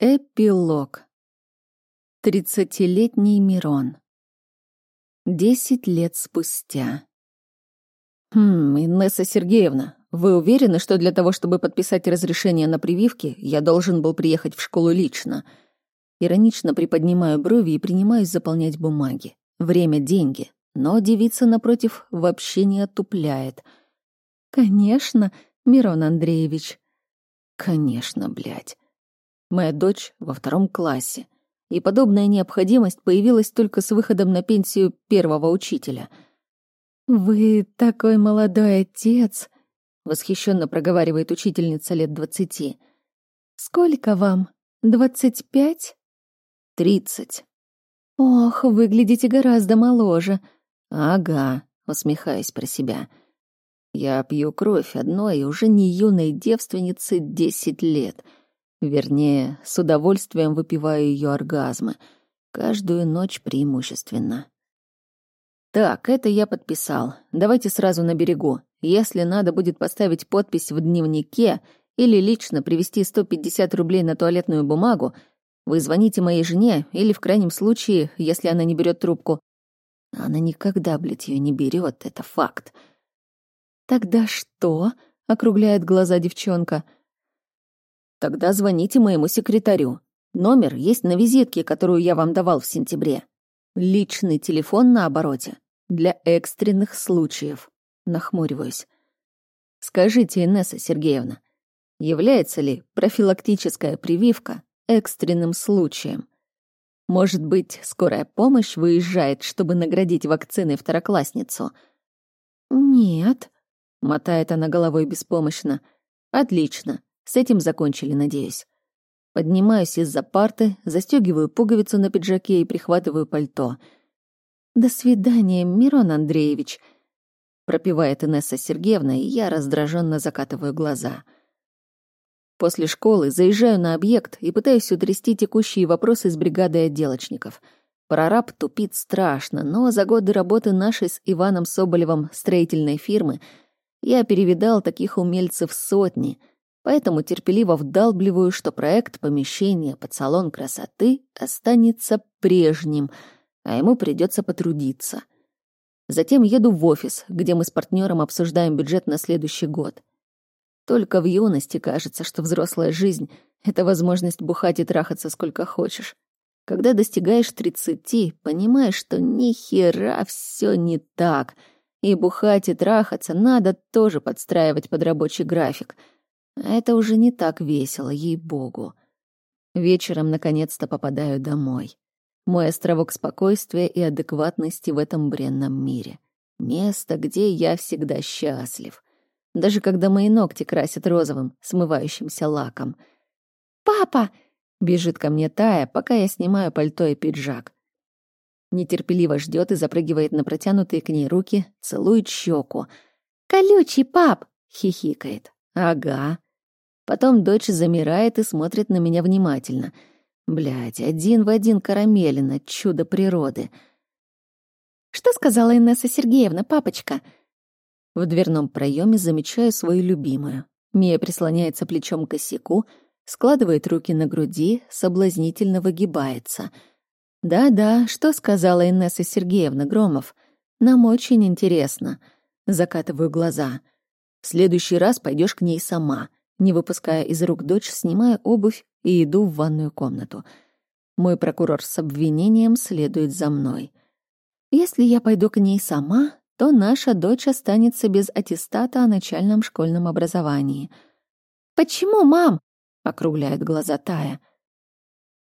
Эпилог. Тридцатилетний Мирон. Десять лет спустя. «Хм, Инесса Сергеевна, вы уверены, что для того, чтобы подписать разрешение на прививки, я должен был приехать в школу лично?» Иронично приподнимаю брови и принимаюсь заполнять бумаги. Время — деньги. Но девица, напротив, вообще не отупляет. «Конечно, Мирон Андреевич». «Конечно, блядь. Моя дочь во втором классе. И подобная необходимость появилась только с выходом на пенсию первого учителя. «Вы такой молодой отец», — восхищенно проговаривает учительница лет двадцати. «Сколько вам? Двадцать пять?» «Тридцать». «Ох, выглядите гораздо моложе». «Ага», — усмехаясь про себя. «Я пью кровь одной уже не юной девственницы десять лет». Вернее, с удовольствием выпиваю ее оргазмы. Каждую ночь преимущественно. Так, это я подписал. Давайте сразу на берегу. Если надо будет поставить подпись в дневнике или лично привезти 150 рублей на туалетную бумагу, вы звоните моей жене или, в крайнем случае, если она не берет трубку. Она никогда, блядь, ее не берет, это факт. «Тогда что?» — округляет глаза девчонка — Тогда звоните моему секретарю. Номер есть на визитке, которую я вам давал в сентябре. Личный телефон на обороте. Для экстренных случаев. Нахмуриваюсь. Скажите, Инесса Сергеевна, является ли профилактическая прививка экстренным случаем? Может быть, скорая помощь выезжает, чтобы наградить вакциной второклассницу? Нет, мотает она головой беспомощно. Отлично. С этим закончили, надеюсь. Поднимаюсь из-за парты, застегиваю пуговицу на пиджаке и прихватываю пальто. «До свидания, Мирон Андреевич», — пропевает Инесса Сергеевна, и я раздраженно закатываю глаза. После школы заезжаю на объект и пытаюсь утрясти текущие вопросы с бригадой отделочников. Прораб тупит страшно, но за годы работы нашей с Иваном Соболевым строительной фирмы я перевидал таких умельцев сотни — поэтому терпеливо вдалбливаю, что проект помещения под салон красоты останется прежним, а ему придется потрудиться. Затем еду в офис, где мы с партнером обсуждаем бюджет на следующий год. Только в юности кажется, что взрослая жизнь — это возможность бухать и трахаться сколько хочешь. Когда достигаешь тридцати, понимаешь, что ни хера все не так, и бухать и трахаться надо тоже подстраивать под рабочий график — это уже не так весело, ей-богу. Вечером наконец-то попадаю домой. Мой островок спокойствия и адекватности в этом бренном мире. Место, где я всегда счастлив. Даже когда мои ногти красят розовым, смывающимся лаком. «Папа!» — бежит ко мне Тая, пока я снимаю пальто и пиджак. Нетерпеливо ждет и запрыгивает на протянутые к ней руки, целует щеку. «Колючий, пап!» — хихикает. «Ага». Потом дочь замирает и смотрит на меня внимательно. Блядь, один в один карамелина, чудо природы. «Что сказала Инесса Сергеевна, папочка?» В дверном проеме замечаю свою любимую. Мия прислоняется плечом к косяку, складывает руки на груди, соблазнительно выгибается. «Да-да, что сказала Инесса Сергеевна Громов? Нам очень интересно». Закатываю глаза. «В следующий раз пойдешь к ней сама. Не выпуская из рук дочь, снимаю обувь и иду в ванную комнату. Мой прокурор с обвинением следует за мной. Если я пойду к ней сама, то наша дочь останется без аттестата о начальном школьном образовании. «Почему, мам?» — округляет глаза Тая.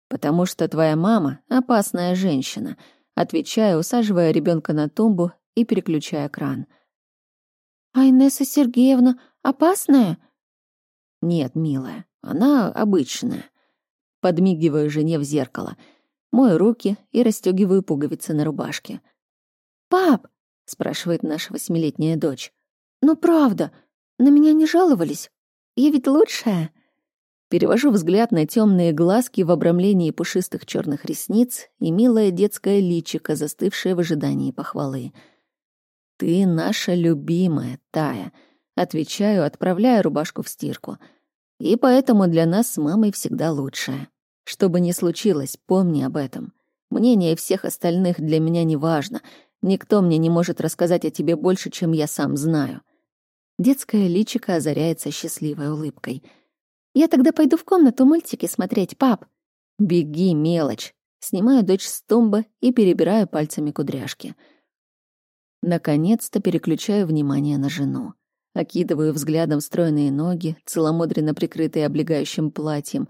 «Потому что твоя мама — опасная женщина», — отвечаю, усаживая ребенка на тумбу и переключая кран. «А Инесса Сергеевна опасная?» Нет, милая, она обычная. Подмигиваю жене в зеркало, мою руки и расстегиваю пуговицы на рубашке. «Пап!» — спрашивает наша восьмилетняя дочь. «Ну правда, на меня не жаловались? Я ведь лучшая?» Перевожу взгляд на темные глазки в обрамлении пушистых черных ресниц и милое детское личико, застывшее в ожидании похвалы. «Ты наша любимая, Тая», Отвечаю, отправляя рубашку в стирку. И поэтому для нас с мамой всегда лучшее. Что бы ни случилось, помни об этом. Мнение всех остальных для меня не важно. Никто мне не может рассказать о тебе больше, чем я сам знаю. Детское личико озаряется счастливой улыбкой. Я тогда пойду в комнату мультики смотреть, пап. Беги, мелочь. Снимаю дочь с тумбы и перебираю пальцами кудряшки. Наконец-то переключаю внимание на жену. Окидываю взглядом стройные ноги, целомудренно прикрытые облегающим платьем.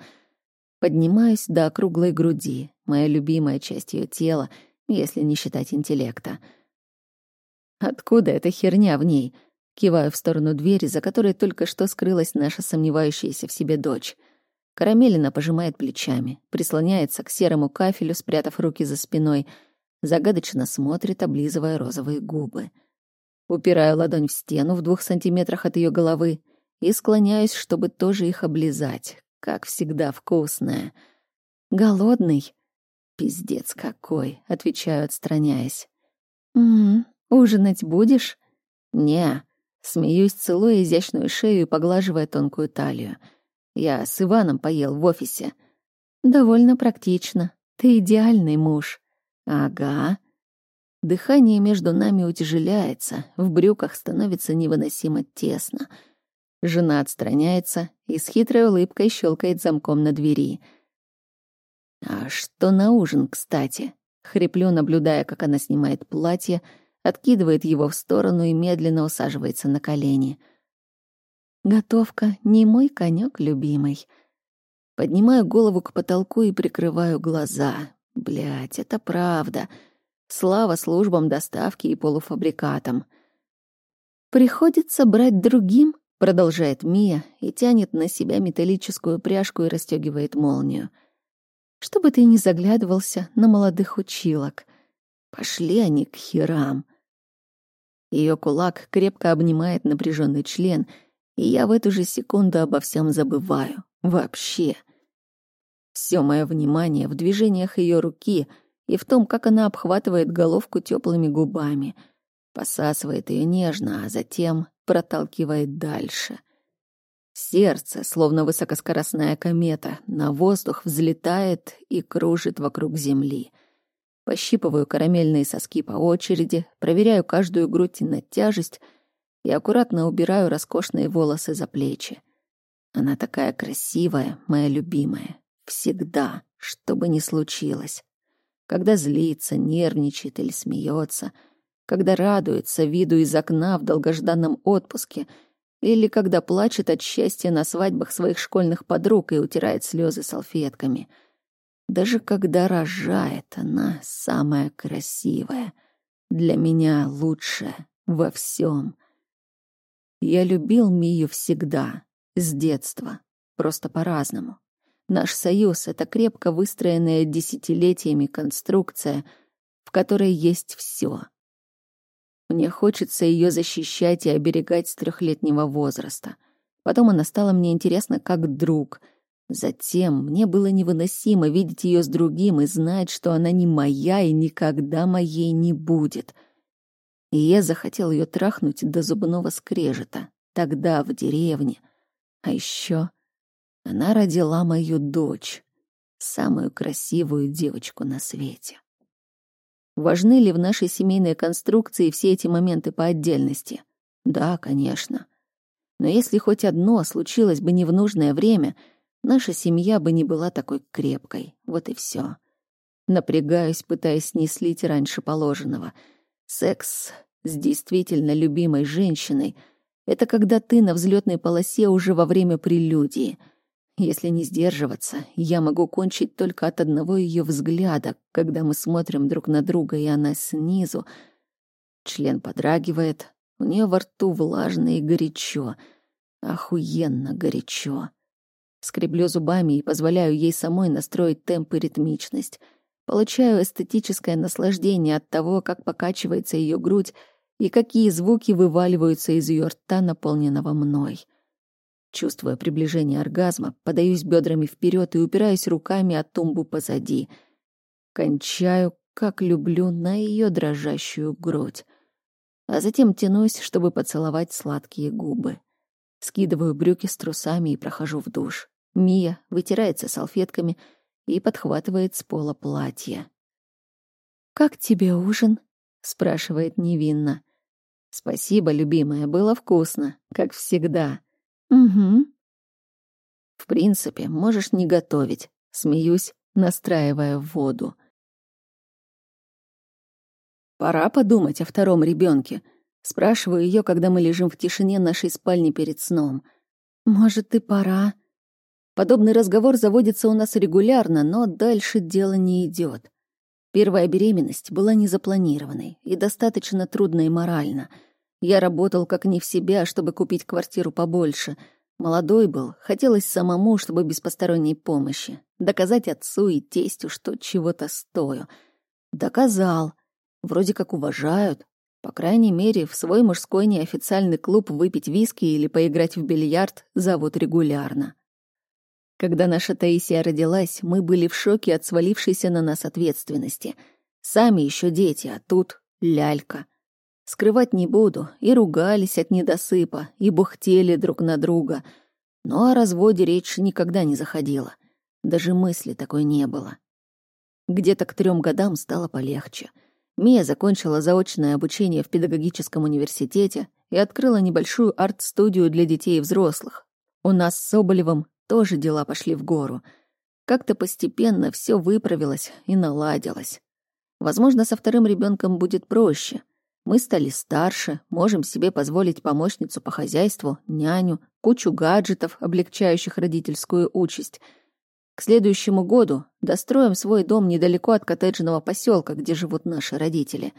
Поднимаюсь до округлой груди, моя любимая часть ее тела, если не считать интеллекта. Откуда эта херня в ней? Киваю в сторону двери, за которой только что скрылась наша сомневающаяся в себе дочь. Карамелина пожимает плечами, прислоняется к серому кафелю, спрятав руки за спиной, загадочно смотрит, облизывая розовые губы. Упираю ладонь в стену в двух сантиметрах от ее головы и склоняюсь, чтобы тоже их облизать. Как всегда, вкусная. «Голодный?» «Пиздец какой!» — отвечаю, отстраняясь. «М-м, ужинать будешь?» «Не». Смеюсь, целуя изящную шею и поглаживая тонкую талию. Я с Иваном поел в офисе. «Довольно практично. Ты идеальный муж». «Ага». Дыхание между нами утяжеляется, в брюках становится невыносимо тесно. Жена отстраняется и с хитрой улыбкой щелкает замком на двери. «А что на ужин, кстати?» Хриплю, наблюдая, как она снимает платье, откидывает его в сторону и медленно усаживается на колени. «Готовка не мой конек, любимый». Поднимаю голову к потолку и прикрываю глаза. Блять, это правда. Слава службам доставки и полуфабрикатам. «Приходится брать другим», — продолжает Мия и тянет на себя металлическую пряжку и расстегивает молнию. «Чтобы ты не заглядывался на молодых училок. Пошли они к херам». Ее кулак крепко обнимает напряженный член, и я в эту же секунду обо всем забываю. Вообще. Все мое внимание в движениях ее руки — и в том, как она обхватывает головку теплыми губами, посасывает ее нежно, а затем проталкивает дальше. Сердце, словно высокоскоростная комета, на воздух взлетает и кружит вокруг земли. Пощипываю карамельные соски по очереди, проверяю каждую грудь на тяжесть и аккуратно убираю роскошные волосы за плечи. Она такая красивая, моя любимая. Всегда, что бы ни случилось когда злится, нервничает или смеется, когда радуется виду из окна в долгожданном отпуске или когда плачет от счастья на свадьбах своих школьных подруг и утирает слезы салфетками. Даже когда рожает, она самая красивая, для меня лучшая во всем. Я любил Мию всегда, с детства, просто по-разному. Наш союз — это крепко выстроенная десятилетиями конструкция, в которой есть все. Мне хочется ее защищать и оберегать с трехлетнего возраста. Потом она стала мне интересна как друг. Затем мне было невыносимо видеть ее с другим и знать, что она не моя и никогда моей не будет. И я захотел ее трахнуть до зубного скрежета, тогда в деревне. А еще она родила мою дочь, самую красивую девочку на свете. Важны ли в нашей семейной конструкции все эти моменты по отдельности? Да, конечно. Но если хоть одно случилось бы не в нужное время, наша семья бы не была такой крепкой. Вот и все. Напрягаюсь, пытаясь не слить раньше положенного. Секс с действительно любимой женщиной — это когда ты на взлетной полосе уже во время прелюдии — если не сдерживаться, я могу кончить только от одного ее взгляда, когда мы смотрим друг на друга, и она снизу. Член подрагивает, у нее во рту влажно и горячо. Охуенно горячо. Скреблю зубами и позволяю ей самой настроить темп и ритмичность. Получаю эстетическое наслаждение от того, как покачивается ее грудь и какие звуки вываливаются из ее рта, наполненного мной. Чувствуя приближение оргазма, подаюсь бедрами вперед и упираюсь руками о тумбу позади. Кончаю, как люблю, на ее дрожащую грудь. А затем тянусь, чтобы поцеловать сладкие губы. Скидываю брюки с трусами и прохожу в душ. Мия вытирается салфетками и подхватывает с пола платье. «Как тебе ужин?» — спрашивает невинно. «Спасибо, любимая, было вкусно, как всегда». «Угу». «В принципе, можешь не готовить», — смеюсь, настраивая воду. «Пора подумать о втором ребенке. Спрашиваю ее, когда мы лежим в тишине нашей спальни перед сном. «Может, и пора?» Подобный разговор заводится у нас регулярно, но дальше дело не идет. Первая беременность была незапланированной и достаточно трудной морально. Я работал как не в себя, чтобы купить квартиру побольше. Молодой был, хотелось самому, чтобы без посторонней помощи. Доказать отцу и тестю, что чего-то стою. Доказал. Вроде как уважают. По крайней мере, в свой мужской неофициальный клуб выпить виски или поиграть в бильярд зовут регулярно. Когда наша Таисия родилась, мы были в шоке от свалившейся на нас ответственности. Сами еще дети, а тут лялька. Скрывать не буду, и ругались от недосыпа, и бухтели друг на друга. Но о разводе речь никогда не заходила. Даже мысли такой не было. Где-то к трем годам стало полегче. Мия закончила заочное обучение в педагогическом университете и открыла небольшую арт-студию для детей и взрослых. У нас с Соболевым тоже дела пошли в гору. Как-то постепенно все выправилось и наладилось. Возможно, со вторым ребенком будет проще. Мы стали старше, можем себе позволить помощницу по хозяйству, няню, кучу гаджетов, облегчающих родительскую участь. К следующему году достроим свой дом недалеко от коттеджного поселка, где живут наши родители.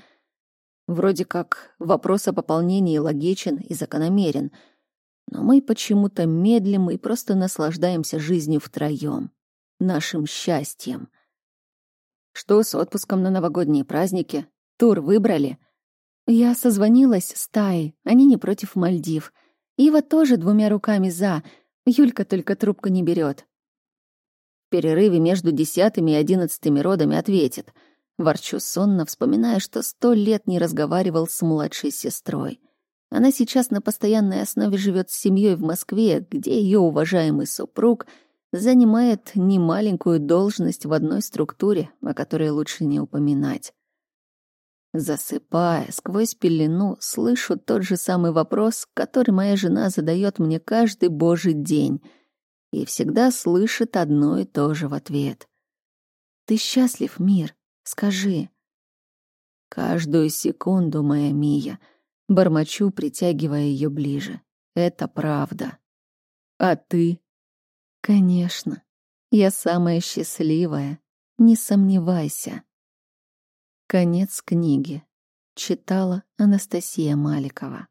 Вроде как вопрос о пополнении логичен и закономерен — но мы почему-то медлим и просто наслаждаемся жизнью втроем, нашим счастьем. Что с отпуском на новогодние праздники? Тур выбрали? Я созвонилась с Таей, они не против Мальдив. Ива тоже двумя руками за, Юлька только трубку не берет. В перерыве между десятыми и одиннадцатыми родами ответит. Ворчу сонно, вспоминая, что сто лет не разговаривал с младшей сестрой. Она сейчас на постоянной основе живет с семьей в Москве, где ее уважаемый супруг занимает немаленькую должность в одной структуре, о которой лучше не упоминать. Засыпая сквозь пелену, слышу тот же самый вопрос, который моя жена задает мне каждый божий день, и всегда слышит одно и то же в ответ. «Ты счастлив, мир? Скажи». Каждую секунду, моя Мия — Бормочу, притягивая ее ближе. Это правда. А ты? Конечно. Я самая счастливая. Не сомневайся. Конец книги. Читала Анастасия Маликова.